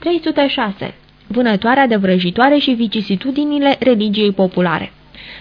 306. Vânătoarea de vrăjitoare și vicisitudinile religiei populare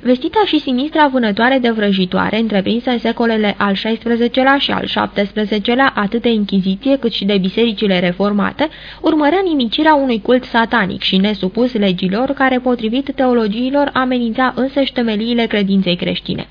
Vestita și sinistra vânătoare de vrăjitoare, întreprinsă în secolele al XVI-lea și al XVII-lea atât de închiziție cât și de bisericile reformate, urmărea nimicirea unui cult satanic și nesupus legilor care, potrivit teologiilor, amenința însăși temeliile credinței creștine.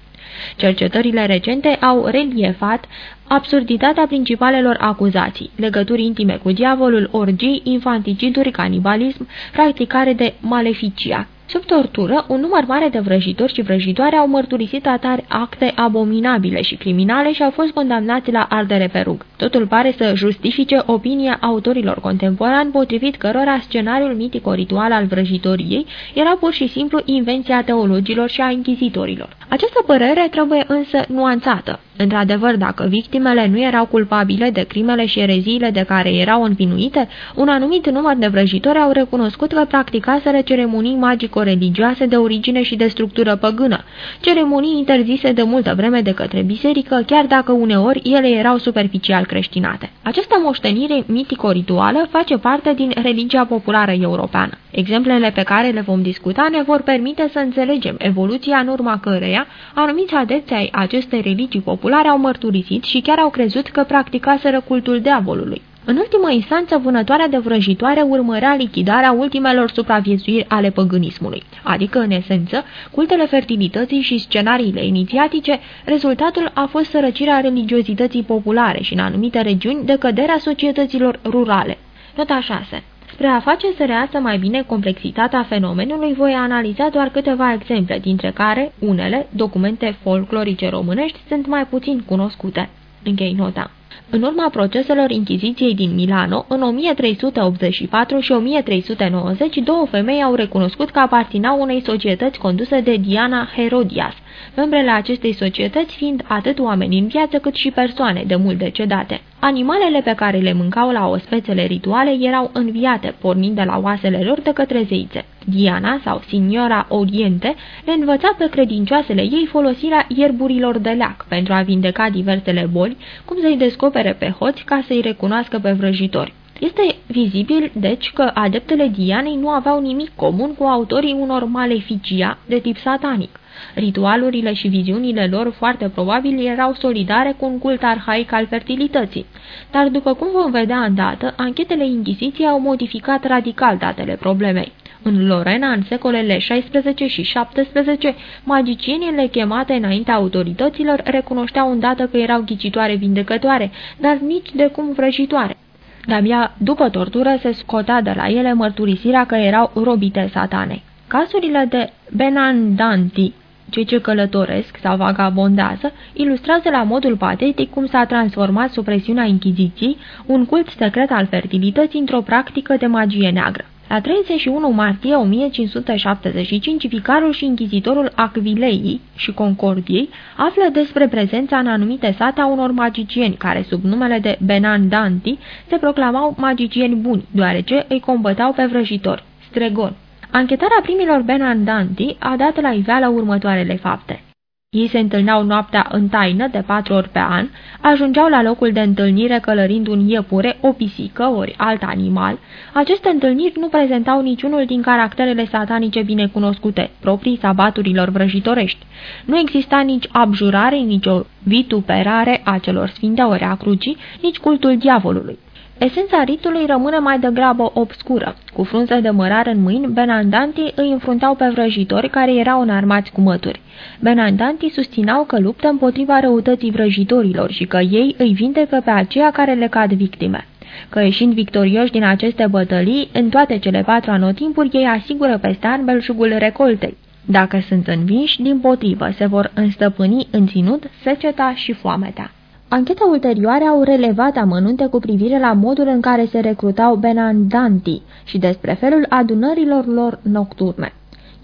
Cercetările recente au reliefat absurditatea principalelor acuzații, legături intime cu diavolul, orgii, infanticiduri, canibalism, practicare de maleficia. Sub tortură, un număr mare de vrăjitori și vrăjitoare au mărturisit atari acte abominabile și criminale și au fost condamnați la ardere pe rug. Totul pare să justifice opinia autorilor contemporani, potrivit cărora scenariul mitico-ritual al vrăjitoriei era pur și simplu invenția teologilor și a închizitorilor. Această părere trebuie însă nuanțată. Într-adevăr, dacă victimele nu erau culpabile de crimele și ereziile de care erau învinuite, un anumit număr de vrăjitori au recunoscut că practicaseră ceremonii magico-religioase de origine și de structură păgână, ceremonii interzise de multă vreme de către biserică, chiar dacă uneori ele erau superficial creștinate. Această moștenire mitico-rituală face parte din religia populară europeană. Exemplele pe care le vom discuta ne vor permite să înțelegem evoluția în urma căreia anumiți adepți ai acestei religii populare au mărturisit și chiar au crezut că practicaseră cultul diavolului. În ultimă instanță, vânătoarea de vrăjitoare urmărea lichidarea ultimelor supraviețuiri ale păgânismului, adică, în esență, cultele fertilității și scenariile inițiatice, rezultatul a fost sărăcirea religiozității populare și, în anumite regiuni, decăderea societăților rurale. Nota 6 Spre a face să reasă mai bine complexitatea fenomenului, voi analiza doar câteva exemple, dintre care unele, documente folclorice românești, sunt mai puțin cunoscute. Închei nota. În urma proceselor Inchiziției din Milano, în 1384 și 1390, două femei au recunoscut că aparținau unei societăți conduse de Diana Herodias, membrele acestei societăți fiind atât oameni în viață cât și persoane de mult decedate. Animalele pe care le mâncau la ospețele rituale erau înviate, pornind de la oasele lor de către zeițe. Diana sau Signora Oriente le învăța pe credincioasele ei folosirea ierburilor de leac pentru a vindeca diversele boli, cum să-i descopere pe hoți ca să-i recunoască pe vrăjitori. Este vizibil, deci, că adeptele Dianei nu aveau nimic comun cu autorii unor maleficia de tip satanic. Ritualurile și viziunile lor foarte probabil erau solidare cu un cult arhaic al fertilității. Dar, după cum vom vedea îndată, anchetele Inchiziției au modificat radical datele problemei. În Lorena, în secolele 16 și 17, magicienile chemate înaintea autorităților recunoșteau îndată că erau ghicitoare vindecătoare, dar nici de cum vrăjitoare. De-abia după tortură se scota de la ele mărturisirea că erau robite satanei. Cazurile de Benandanti cei ce călătoresc sau vagabondează, ilustrează la modul patetic cum s-a transformat sub presiunea Inchiziției un cult secret al fertilității într-o practică de magie neagră. La 31 martie 1575, vicarul și închizitorul Acvilei și Concordiei află despre prezența în anumite sate a unor magicieni care, sub numele de Benandanti, se proclamau magicieni buni, deoarece îi combătau pe vrăjitori, stregoni. Anchetarea primilor Benandanti a dat la iveală următoarele fapte. Ei se întâlneau noaptea în taină de patru ori pe an, ajungeau la locul de întâlnire călărind un iepure, o pisică ori alt animal. Aceste întâlniri nu prezentau niciunul din caracterele satanice binecunoscute, proprii sabaturilor vrăjitorești. Nu exista nici abjurare, nici o vituperare a celor sfinte ori a crucii, nici cultul diavolului. Esența ritului rămâne mai degrabă obscură. Cu frunze de mărar în mâini, Benandanti îi înfruntau pe vrăjitori care erau înarmați cu mături. Benandanti susținau că luptă împotriva răutății vrăjitorilor și că ei îi vindecă pe aceia care le cad victime că ieșind victorioși din aceste bătălii, în toate cele patru anotimpuri, ei asigură peste an belșugul recoltei. Dacă sunt învinși, din potrivă, se vor înstăpâni în ținut seceta și foametea. Anchete ulterioare au relevat amănunte cu privire la modul în care se recrutau benandanti și despre felul adunărilor lor nocturne.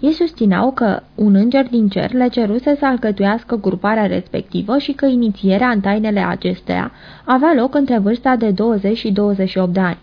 Ei susțineau că un înger din cer le ceruse să alcătuiască gruparea respectivă și că inițierea în tainele acesteia avea loc între vârsta de 20 și 28 de ani.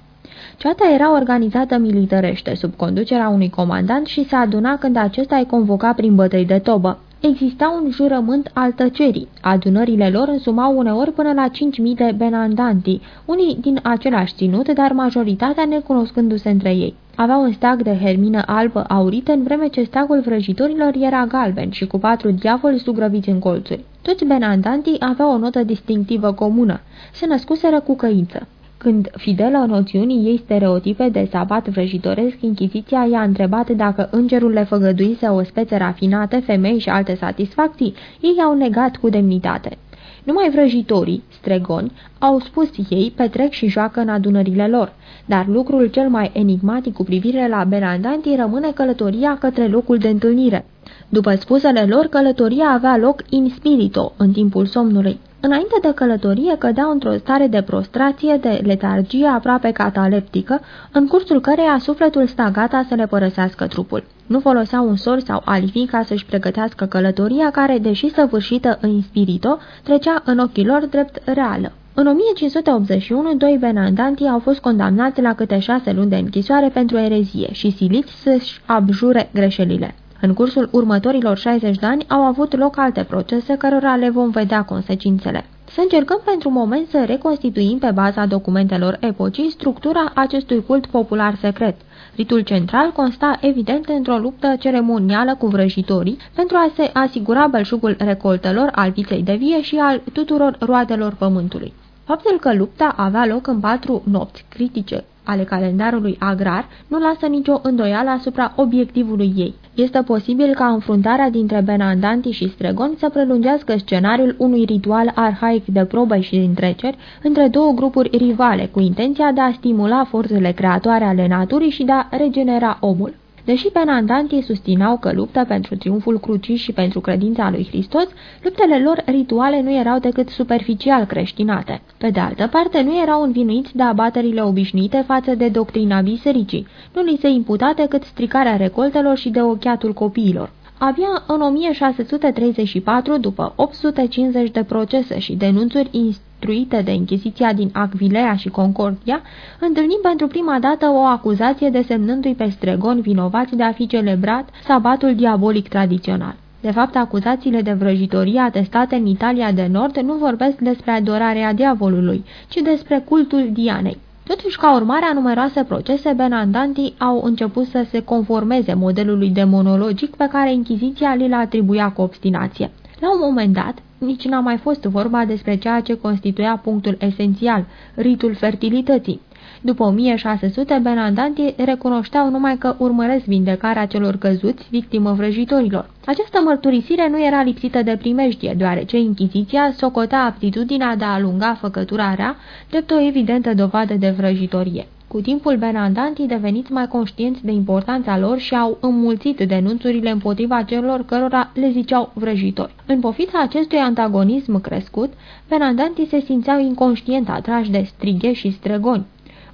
Ceata era organizată militărește, sub conducerea unui comandant și se aduna când acesta îi convoca prin bătăi de tobă. Exista un jurământ al tăcerii. Adunările lor însumau uneori până la 5.000 de benandanti, unii din același ținut, dar majoritatea necunoscându-se între ei. Aveau un steag de hermină albă aurită, în vreme ce steagul vrăjitorilor era galben și cu patru diavoli sugrăviți în colțuri. Toți benandantii aveau o notă distinctivă comună. Se născuseră cu căință. Când, fidelă noțiunii ei stereotipe de sabat vrăjitoresc, Inchiziția i-a întrebat dacă îngerul le făgăduise o speță rafinată, femei și alte satisfacții, ei i-au negat cu demnitate. Numai vrăjitorii, stregoni, au spus ei, petrec și joacă în adunările lor, dar lucrul cel mai enigmatic cu privire la Belandanti rămâne călătoria către locul de întâlnire. După spusele lor, călătoria avea loc in spirito, în timpul somnului. Înainte de călătorie cădeau într-o stare de prostrație, de letargie aproape cataleptică, în cursul căreia sufletul sta gata să le părăsească trupul. Nu foloseau un sor sau alifi ca să-și pregătească călătoria care, deși săvârșită în spirito, trecea în ochii lor drept reală. În 1581, doi benandanti au fost condamnați la câte șase luni de închisoare pentru erezie și siliți să-și abjure greșelile. În cursul următorilor 60 de ani au avut loc alte procese cărora le vom vedea consecințele. Să încercăm pentru moment să reconstituim pe baza documentelor epocii structura acestui cult popular secret. Ritul central consta evident într-o luptă ceremonială cu vrăjitorii pentru a se asigura belșugul recoltelor, al viței de vie și al tuturor roadelor pământului. Faptul că lupta avea loc în patru nopți critice ale calendarului agrar nu lasă nicio îndoială asupra obiectivului ei. Este posibil ca înfruntarea dintre Benandanti și Stregon să prelungească scenariul unui ritual arhaic de probă și întreceri între două grupuri rivale, cu intenția de a stimula forțele creatoare ale naturii și de a regenera omul. Deși penandantii susțineau că lupta pentru triumful crucii și pentru credința lui Hristos, luptele lor rituale nu erau decât superficial creștinate. Pe de altă parte, nu erau învinuiți de abaterile obișnuite față de doctrina bisericii. Nu li se imputa decât stricarea recoltelor și de ochiatul copiilor. Abia în 1634, după 850 de procese și denunțuri instruite de Inchiziția din Acvilea și Concordia, întâlnim pentru prima dată o acuzație desemnându-i pe stregoni vinovați de a fi celebrat sabatul diabolic tradițional. De fapt, acuzațiile de vrăjitorie atestate în Italia de Nord nu vorbesc despre adorarea diavolului, ci despre cultul Dianei. Totuși, ca urmare a numeroase procese, benandantii au început să se conformeze modelului demonologic pe care Inchiziția li l atribuia cu obstinație. La un moment dat, nici n-a mai fost vorba despre ceea ce constituia punctul esențial, ritul fertilității. După 1600, benandantii recunoșteau numai că urmăresc vindecarea celor căzuți, victimă vrăjitorilor. Această mărturisire nu era lipsită de primejdie, deoarece Inchiziția socotea aptitudinea de a alunga făcătura rea drept o evidentă dovadă de vrăjitorie. Cu timpul, benandantii deveniți mai conștienți de importanța lor și au înmulțit denunțurile împotriva celor cărora le ziceau vrăjitori. În pofita acestui antagonism crescut, benandantii se simțeau inconștient atrași de strighe și stregoni.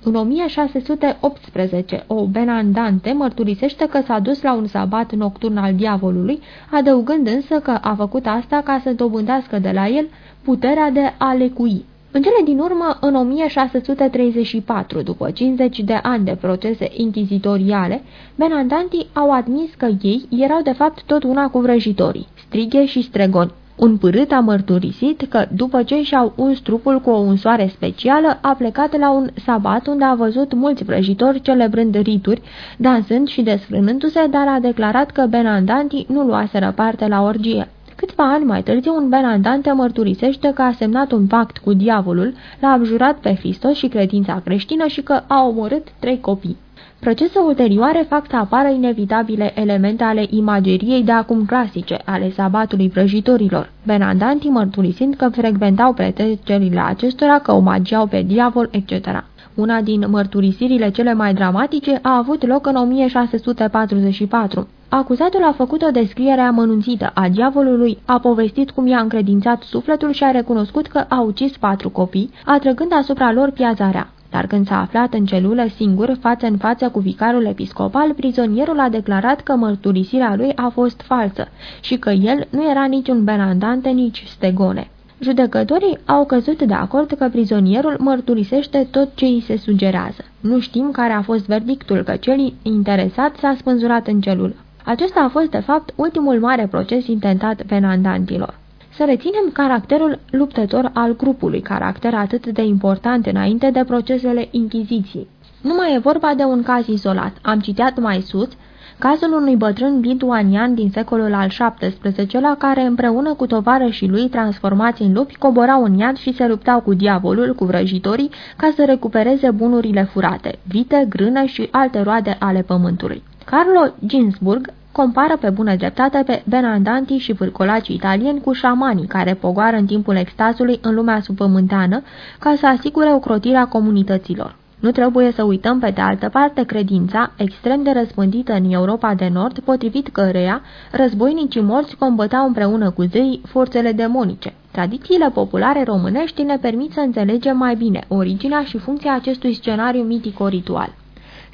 În 1618, o benandante mărturisește că s-a dus la un sabat nocturn al diavolului, adăugând însă că a făcut asta ca să dobândească de la el puterea de a lecui. În cele din urmă, în 1634, după 50 de ani de procese inchizitoriale, benandantii au admis că ei erau de fapt tot una cu vrăjitorii, strighe și stregoni. Un pârât a mărturisit că, după ce și-au uns trupul cu o unsoare specială, a plecat la un sabat unde a văzut mulți vrăjitori celebrând rituri, dansând și desfrânându-se, dar a declarat că benandantii nu luaseră parte la orgie. Câțiva ani mai târziu, un benandante mărturisește că a semnat un pact cu diavolul, l-a abjurat pe Hristos și credința creștină și că a omorât trei copii. Procese ulterioare fac să apară inevitabile elemente ale imageriei de acum clasice, ale sabatului vrăjitorilor, benandantii mărturisind că frecventau pretrecerile acestora, că omagiau pe diavol, etc. Una din mărturisirile cele mai dramatice a avut loc în 1644. Acuzatul a făcut o descriere amănunțită a diavolului, a povestit cum i-a încredințat sufletul și a recunoscut că a ucis patru copii, atrăgând asupra lor piazarea. Dar când s-a aflat în celulă singur, față în față cu vicarul episcopal, prizonierul a declarat că mărturisirea lui a fost falsă și că el nu era niciun benandante, nici stegone. Judecătorii au căzut de acord că prizonierul mărturisește tot ce îi se sugerează. Nu știm care a fost verdictul, că cel interesat s-a spânzurat în celulă. Acesta a fost, de fapt, ultimul mare proces intentat penandantilor. Să reținem caracterul luptător al grupului, caracter atât de important înainte de procesele Inchiziției. Nu mai e vorba de un caz izolat. Am citat mai sus cazul unui bătrân lituanian din secolul al XVII-lea care împreună cu tovarășii lui transformați în lupi coborau în iad și se luptau cu diavolul, cu vrăjitorii, ca să recupereze bunurile furate, vite, grână și alte roade ale pământului. Carlo Ginsburg compară pe bună dreptate pe benandantii și vârcolacii italieni cu șamanii care pogoară în timpul extazului în lumea subpământeană ca să asigure ocrotirea comunităților. Nu trebuie să uităm pe de altă parte credința extrem de răspândită în Europa de Nord, potrivit căreia războinicii morți combătau împreună cu zei forțele demonice. Tradițiile populare românești ne permit să înțelegem mai bine originea și funcția acestui scenariu mitico-ritual.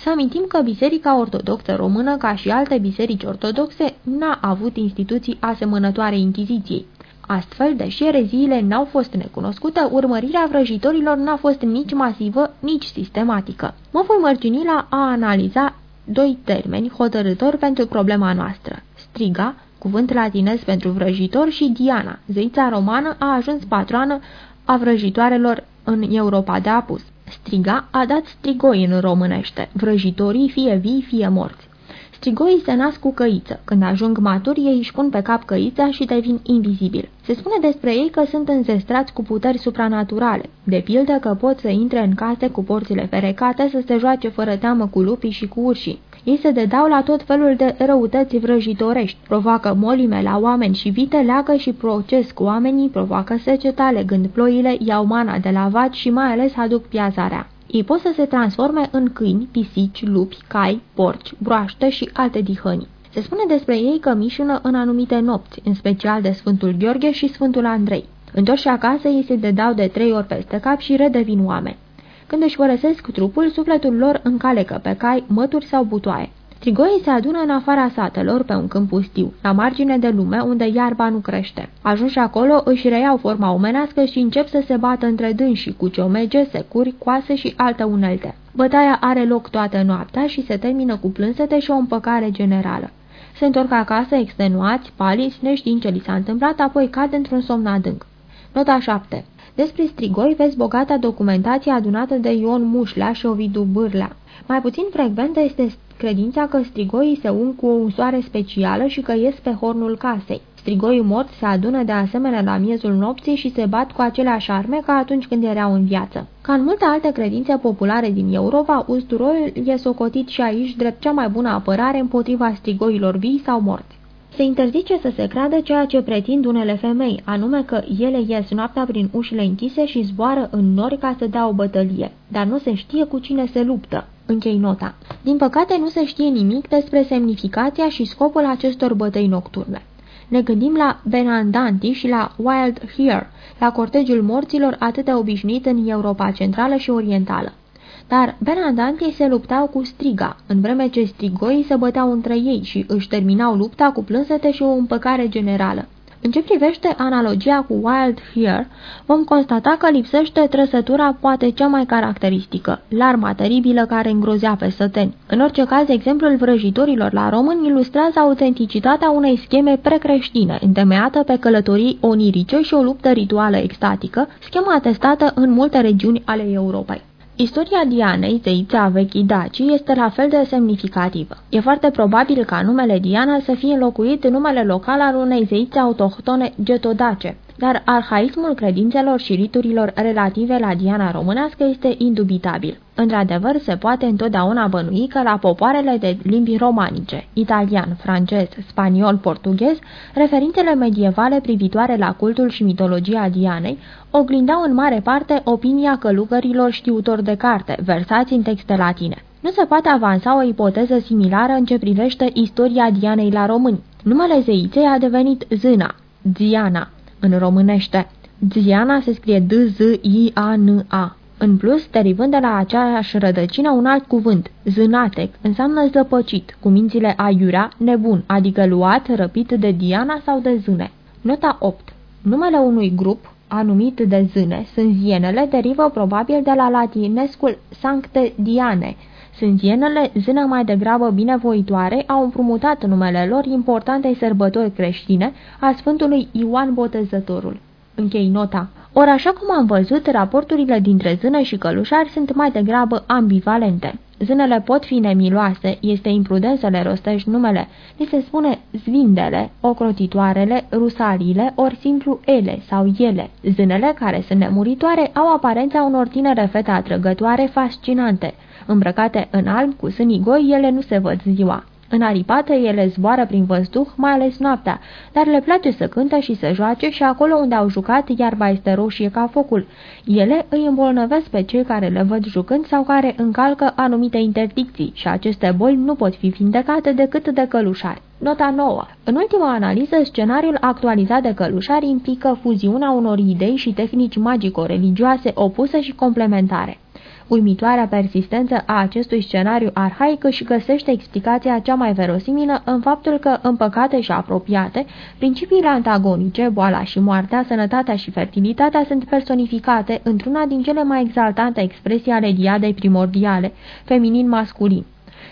Să amintim că Biserica Ortodoxă Română, ca și alte biserici ortodoxe, n-a avut instituții asemănătoare Inchiziției. Astfel, deși ereziile n-au fost necunoscute, urmărirea vrăjitorilor n-a fost nici masivă, nici sistematică. Mă voi mărgini la a analiza doi termeni hotărători pentru problema noastră. Striga, cuvânt latinez pentru vrăjitor, și Diana, zeița romană, a ajuns patroană a vrăjitoarelor în Europa de apus. Striga a dat strigoi în românește, vrăjitorii fie vii, fie morți. Strigoii se nasc cu căiță. Când ajung maturi, ei își pun pe cap căița și devin invizibili. Se spune despre ei că sunt înzestrați cu puteri supranaturale, de pildă că pot să intre în case cu porțile ferecate să se joace fără teamă cu lupii și cu urșii. Ei se dedau la tot felul de răutăți vrăjitorești, provoacă molime la oameni și vite, leagă și proces cu oamenii, provoacă seceta, legând ploile, iau mana de la vaci și mai ales aduc piazarea. Ei pot să se transforme în câini, pisici, lupi, cai, porci, broaște și alte dihăni. Se spune despre ei că mișună în anumite nopți, în special de Sfântul Gheorghe și Sfântul Andrei. Întorși acasă, ei se dedau de trei ori peste cap și redevin oameni. Când își părăsesc trupul, sufletul lor încalecă pe cai, mături sau butoaie. Strigoii se adună în afara satelor pe un câmp pustiu, la margine de lume unde iarba nu crește. Ajunși acolo, își reiau forma omenească și încep să se bată între dânsii cu ciomege, securi, coase și alte unelte. Bătaia are loc toată noaptea și se termină cu plânsete și o împăcare generală. Se întorc acasă extenuați, paliți, neștiind ce li s-a întâmplat, apoi cad într-un somn adânc. Nota 7 despre strigoi vezi bogata documentație adunată de Ion Mușlea și Ovidu Bârlea. Mai puțin frecventă este credința că strigoii se ung cu o unsoare specială și că ies pe hornul casei. Strigoii morți se adună de asemenea la miezul nopții și se bat cu aceleași arme ca atunci când erau în viață. Ca în multe alte credințe populare din Europa, usturoiul e socotit și aici drept cea mai bună apărare împotriva strigoilor vii sau morți. Se interzice să se creadă ceea ce pretind unele femei, anume că ele ies noaptea prin ușile închise și zboară în nori ca să dea o bătălie, dar nu se știe cu cine se luptă. Închei nota. Din păcate nu se știe nimic despre semnificația și scopul acestor bătăi nocturne. Ne gândim la Benandanti și la Wild Hare, la cortegiul morților atât de obișnuit în Europa Centrală și Orientală. Dar Benandanti se luptau cu striga, în vreme ce strigoii se băteau între ei și își terminau lupta cu plânsete și o împăcare generală. În ce privește analogia cu Wild Here, vom constata că lipsește trăsătura poate cea mai caracteristică, larma teribilă care îngrozea pe săteni. În orice caz, exemplul vrăjitorilor la români ilustrează autenticitatea unei scheme precreștine, întemeiată pe călătorii onirice și o luptă rituală extatică, schema atestată în multe regiuni ale Europei. Istoria Dianei, zeița vechii Daci, este la fel de semnificativă. E foarte probabil ca numele Diana să fie înlocuit în numele local al unei zeițe autohtone getodace, dar arhaismul credințelor și riturilor relative la Diana românească este indubitabil. Într-adevăr, se poate întotdeauna bănui că la popoarele de limbi romanice, italian, francez, spaniol, portughez, referințele medievale privitoare la cultul și mitologia Dianei oglindau în mare parte opinia călugărilor știutori de carte, versați în texte latine. Nu se poate avansa o ipoteză similară în ce privește istoria Dianei la români. Numele zeiței a devenit Zâna, Diana, în românește. Diana se scrie D-Z-I-A-N-A. În plus, derivând de la aceeași rădăcină un alt cuvânt, zânatec, înseamnă zăpăcit, cu mințile aiurea, nebun, adică luat, răpit de Diana sau de zâne. Nota 8. Numele unui grup, anumit de zâne, sunt zienele, derivă probabil de la latinescul Sancte Diane, Sânzienele, zână mai degrabă binevoitoare, au împrumutat numele lor importantei sărbători creștine a Sfântului Ioan Botezătorul. Închei nota. Ori așa cum am văzut, raporturile dintre zână și călușari sunt mai degrabă ambivalente. Zânele pot fi nemiloase, este imprudent să le rostești numele. Li se spune zvindele, ocrotitoarele, rusalile, ori simplu ele sau ele. Zânele, care sunt nemuritoare, au aparența unor tinere fete atrăgătoare, fascinante. Îmbrăcate în alb, cu sânii goi, ele nu se văd ziua. În aripată ele zboară prin văzduh, mai ales noaptea, dar le place să cânte și să joace și acolo unde au jucat iarba este roșie ca focul. Ele îi îmbolnăvesc pe cei care le văd jucând sau care încalcă anumite interdicții și aceste boli nu pot fi vindecate decât de călușari. Nota 9. În ultima analiză, scenariul actualizat de călușari implică fuziunea unor idei și tehnici magico-religioase opuse și complementare. Uimitoarea persistență a acestui scenariu arhaic își găsește explicația cea mai verosimilă în faptul că, împăcate și apropiate, principiile antagonice, boala și moartea, sănătatea și fertilitatea sunt personificate într-una din cele mai exaltante expresii ale diadei primordiale, feminin-masculin.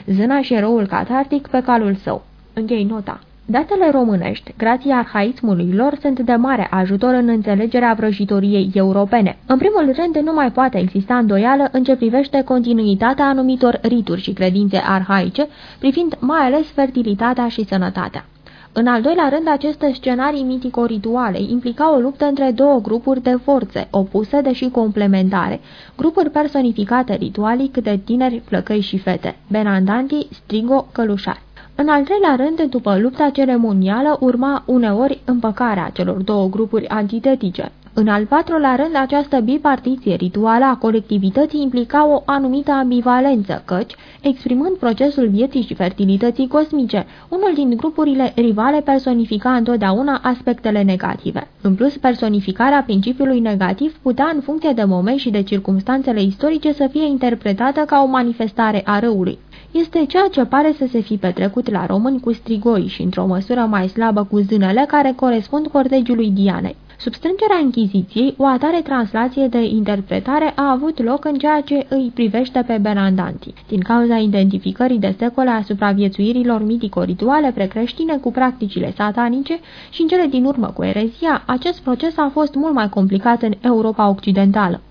Zâna și eroul catartic pe calul său. Închei nota. Datele românești, grație arhaismului lor, sunt de mare ajutor în înțelegerea vrăjitoriei europene. În primul rând, nu mai poate exista îndoială în ce privește continuitatea anumitor rituri și credințe arhaice, privind mai ales fertilitatea și sănătatea. În al doilea rând, aceste scenarii mitico-rituale implicau o luptă între două grupuri de forțe, opuse, deși complementare, grupuri personificate ritualic de tineri, flăcăi și fete, benandanti, strigo, călușari. În al treilea rând, după lupta ceremonială, urma uneori împăcarea celor două grupuri antitetice. În al patrulea rând, această bipartiție rituală a colectivității implica o anumită ambivalență, căci, exprimând procesul vieții și fertilității cosmice, unul din grupurile rivale personifica întotdeauna aspectele negative. În plus, personificarea principiului negativ putea, în funcție de moment și de circumstanțele istorice, să fie interpretată ca o manifestare a răului este ceea ce pare să se fi petrecut la români cu strigoi și într-o măsură mai slabă cu zânele care corespund cortegiului Dianei. Sub strângerea Inchiziției, o atare translație de interpretare a avut loc în ceea ce îi privește pe Benandanti. Din cauza identificării de secole a supraviețuirilor mitico-rituale precreștine cu practicile satanice și în cele din urmă cu erezia, acest proces a fost mult mai complicat în Europa Occidentală.